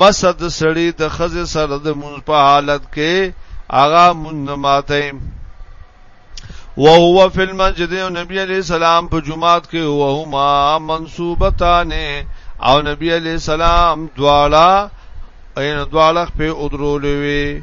مسد سړی د خزه سره د مونږ په حالت کې آغا مونږ نه ماته وهو فی المسجد نبی علیہ السلام په جمعات کې وهما منصوبتان او نبی علیہ السلام دواړه اين دواړه په ادرولوي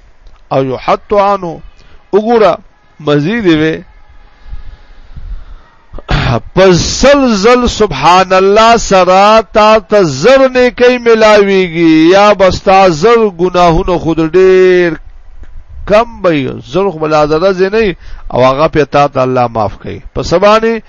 او يحط عنه وګوره مزید وی پسلزل سبحان الله سرا تا ته زر نه کوي ملاويږي یا بستا زر ګناهونه خود ډېر کم به زر خو بلادره زنه او هغه په تا ته الله معاف کوي په سبانه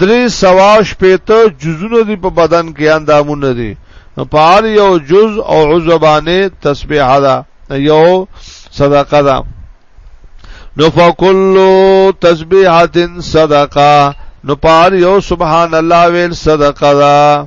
درې سوه او شپېته جزونه دي په بدن کې اندامونه دي په هر یو جز او عضو باندې تسبیح ده یو صدقه ده نو فکل تسبیحه صدقه نو په هر یو سبحان الله ویل صدقه ده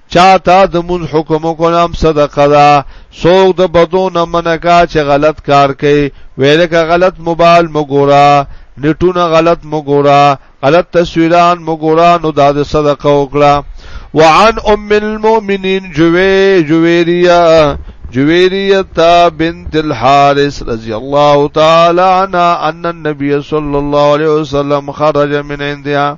چاته د مون حکم کوم صدقه دا سوق د بدو نه منکا چې غلط کار کوي ویلکه غلط موبایل مګورا نټونه غلط مګورا غلط تصویران مګورا نو دا د صدقه وکړه وعن ام المؤمنین جوی جویریه جویریتا بنت الحارث رضی الله تعالی عنها ان النبي صلی الله علیه وسلم خرج من عندها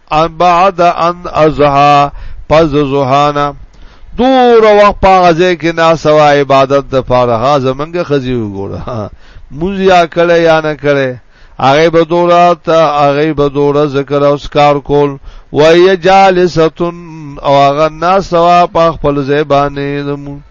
ان بعد ان ازها پس زهانا دور وخت پاغه کې نا سوا عبادت د پاره ها زمنګ خزي وګوره مونږ یا کړه یا نه کړه هغه به دوره ته هغه به دوره ذکر او اسکار کول وای جالستون او هغه نا سوا په خپل زبانه زمون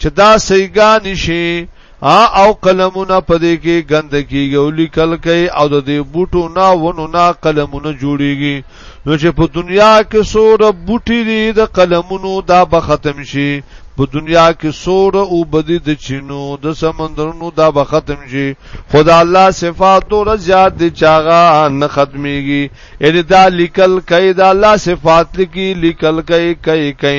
چې دا سیګانی شي او قلمونه پدې کې غند کیږي او لیکل کوي او د دې بوټو نه ونو نه قلمونه جوړیږي نو چې په دنیا کې سور بوټي دي د قلمونو دا به ختم شي په دنیا کې سور او بدی د چینو د سمندرونو دا به ختم شي خدا الله صفات دور زیات دي چاغه نه ختميږي اې دا لیکل کای دا الله صفات لکی لیکل کای کای کای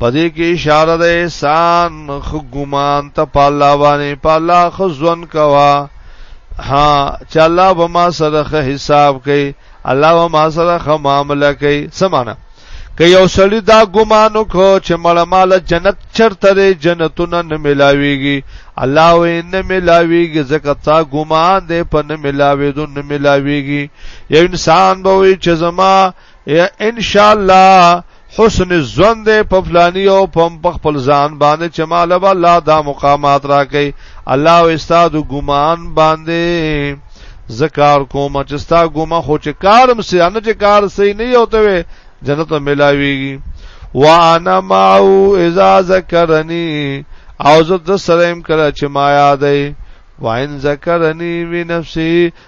پدې کې اشاره ده احسان خو ګمان ته پالا باندې پالا خو ځون کوا ها چې الله به ما سره حساب کوي الله به ما سره معاملې کوي سمانه که یو سړی دا ګمانو کو چې مړ مال جنت چرته دی جنتونه نه ملاويږي الله وې نه ملاويږي ځکه تا ګمان دې په نه ملاوي دو نه ملاويږي یو انسان به وي چې زما یا ان شاء الله حسن الظن دې په فلانی او په خپل ځان باندې چې مالب الله دا مقامات راکې الله او استاد ګمان باندې زکار کوم چې ستا ګما خو چې کارم سي ان چې کار سي نه یو ته جنت ملاويږي وانا معو اذا ذکرنی او زه د سره يم کړه چې ما یادې وان ذکرنی وی نفسي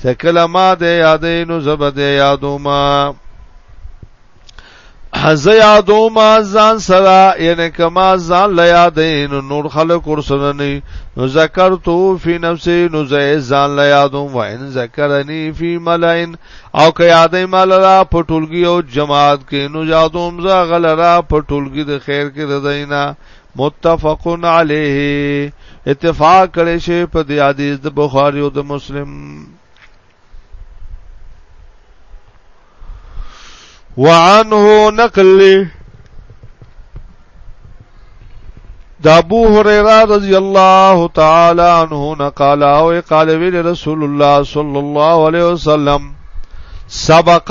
چې کله ما دې یادې نو زبد یادو ما حز یادو ما ځان سره یعنی کما ځان لا یادې نو نور خلک ور سره نه نو ذکرتو فی نفسی نو زه ځان لا یادو و ان ذکرنی فی ملائن او که یادې مال را پټولګي او جماعت کې نو یادوم زه غل را پټولګي د خیر کې د دینه متفقن علیه اتفاق کړي شی په دې حدیث د بخاری او د مسلم وعنه نقل د ابو هريره رضی الله تعالی عنہ نقل او قال وی رسول الله صلی الله علیه وسلم سبق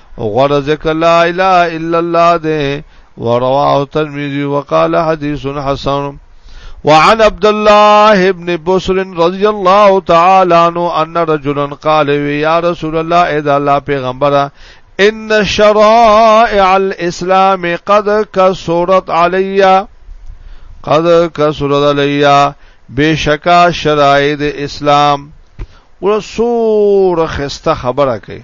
غره ذکر لا اله الا الله ده ورواه الترمذي وقال حديث حسن وعن عبد الله ابن بصر رضي الله تعالى عنه ان رجلا قال يا رسول الله اذا لا پیغمبر ان شرائع الاسلام قد كسرت عليا قد كسرت عليا بشکا شرائع اسلام ورسور خسته خبره کوي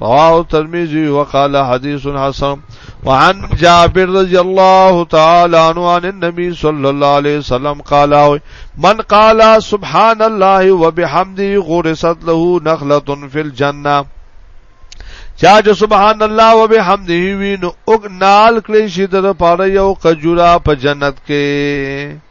رواه الترمذي وقال حديث حسن وعن جابر رضي الله تعالى عنه عن النبي صلى الله عليه وسلم قال من قال سبحان الله وبحمده غرست له نخلة في الجنة چا جو سبحان الله وبحمده وینو او نال کلی شي د پاره یو قجورا په جنت کې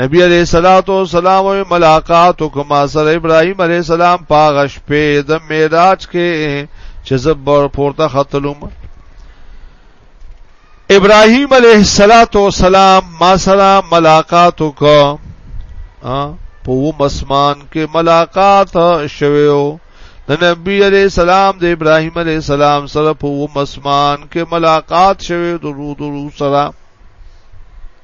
نبی علیہ الصلوۃ والسلام ملاقات وکما سره ابراهیم علیہ السلام پاغش په د معراج کې چې زبر پورته خطلوم ابراهيم عليه الصلاه والسلام ما سره ملاقات وکړه په مسمان کې ملاقات شویو د نبی عليه السلام د ابراهيم عليه السلام سره په مسمان کې ملاقات شوی درود سره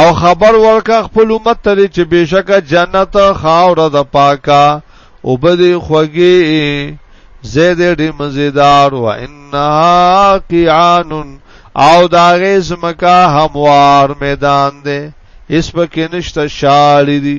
او خبر ورکا خپل امت ته چې بشکه جنت خاور د پاکا او بدی خوږی زید ډی مزیدار و انها قیان او داغه زمکا هموار میدان دی اس پکې نشته شاړی دی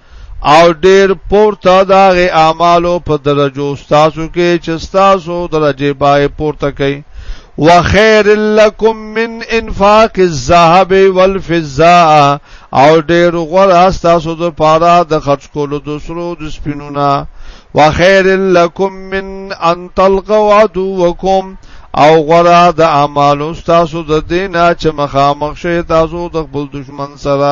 او ډیر پورته داغه اعمالو په درجو تاسو کې چې تاسو درجه پای پورته کړئ وخير لكم من انفاق الذهب والفضه او ډیر غوړه تاسو د پاره د خرج کولو د سرو د سپینونه وخير لكم من ان تلقوا عدوكم او غوړه د اعمالو تاسو د دینه چې مخامخ شي تاسو د خپل دشمن سره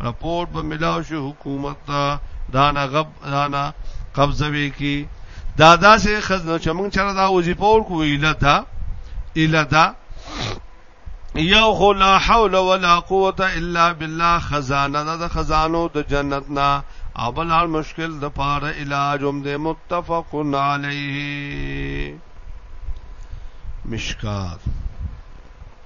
رپورټ به ملاو شي حکومت ته دانا غب دانا قبضه وی کی دا داسې خزنه چې موږ چر دا وظیفه ورکو اله دا اله دا یو خو لا حول ولا قوت الا بالله خزانه د خزانو د جنت نا او بل هر مشکل د پاره علاج هم د متفق علیه مشکات